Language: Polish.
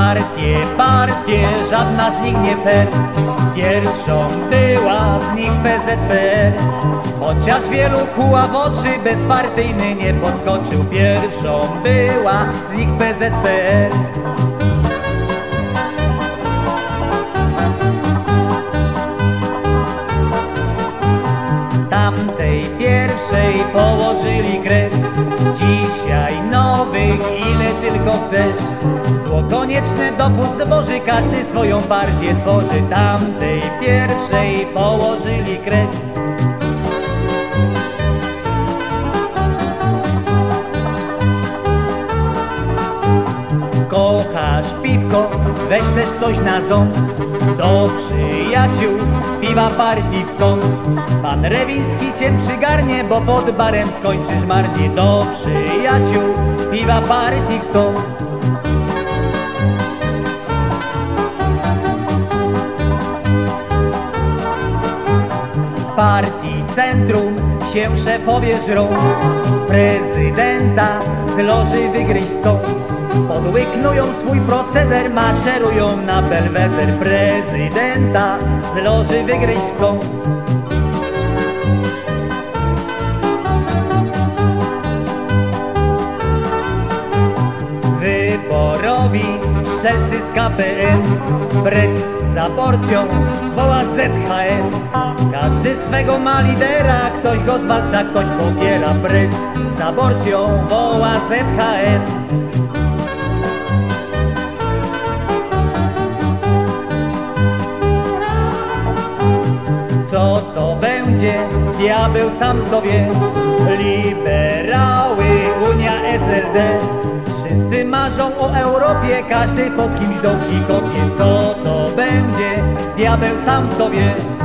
Partie, partie, żadna z nich nie fair. Pierwszą była z nich PZPR Chociaż wielu kuła w oczy bezpartyjny nie podskoczył. Pierwszą była z nich PZPR Tamtej pierwszej położyli kres tylko chcesz. Zło konieczne dopust Boży Każdy swoją partię tworzy. Tamtej pierwszej położyli kres weź też coś na ząb. Do przyjaciół piwa partii wstąd Pan Rewiński cię przygarnie, bo pod barem skończysz marnie. Do przyjaciół piwa partii wstąd partii centrum się szefowie żrą. Prezydenta z loży wygryźć stąd Podłyknują swój proceder, maszerują na belweder Prezydenta. Z loży wygryźć stąd Wyborowi strzelcy z KPN Brec za porcją woła ZHN Każdy swego ma lidera, ktoś go zwalcza, ktoś popiera. Brec za porcją woła ZHN diabeł sam to wie. Liberały, Unia SLD Wszyscy marzą o Europie, każdy po kimś do kopie Co to będzie, diabeł sam to wie